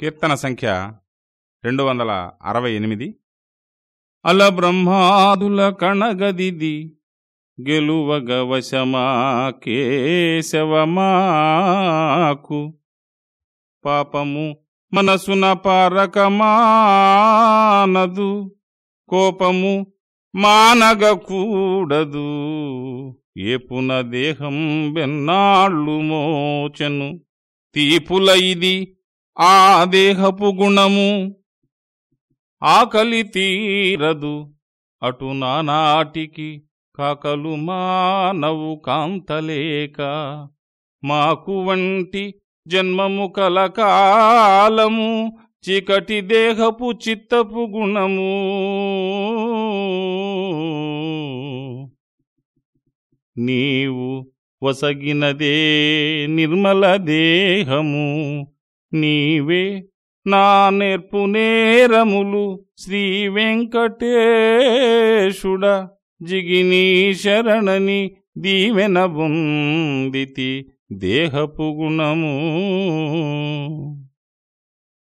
కీర్తన సంఖ్య రెండు వందల అరవై ఎనిమిది. అల బ్రహ్మాదుల కణగదిది గెలువగ వశమా కేశవమాకు. పాపము మనసున పారకమానదు కోపము మానగకూడదు. ఏపున దేహం వెన్నాళ్ళు మోచెను తీపుల ఇది ఆ దేహపు గుణము ఆకలి తీరదు. అటు నానాటికి కాకలు మానవు కాంతలేక. మాకు వంటి జన్మము కలకాలము చీకటి దేహపు చిత్తపు గుణము. నీవు వసగినదే నిర్మల దేహము నీవే నా నేర్పు నేరములు శ్రీ వెంకటేశుడ. జిగినీ శరణని దీవెన బుందితి దేహపు గుణము.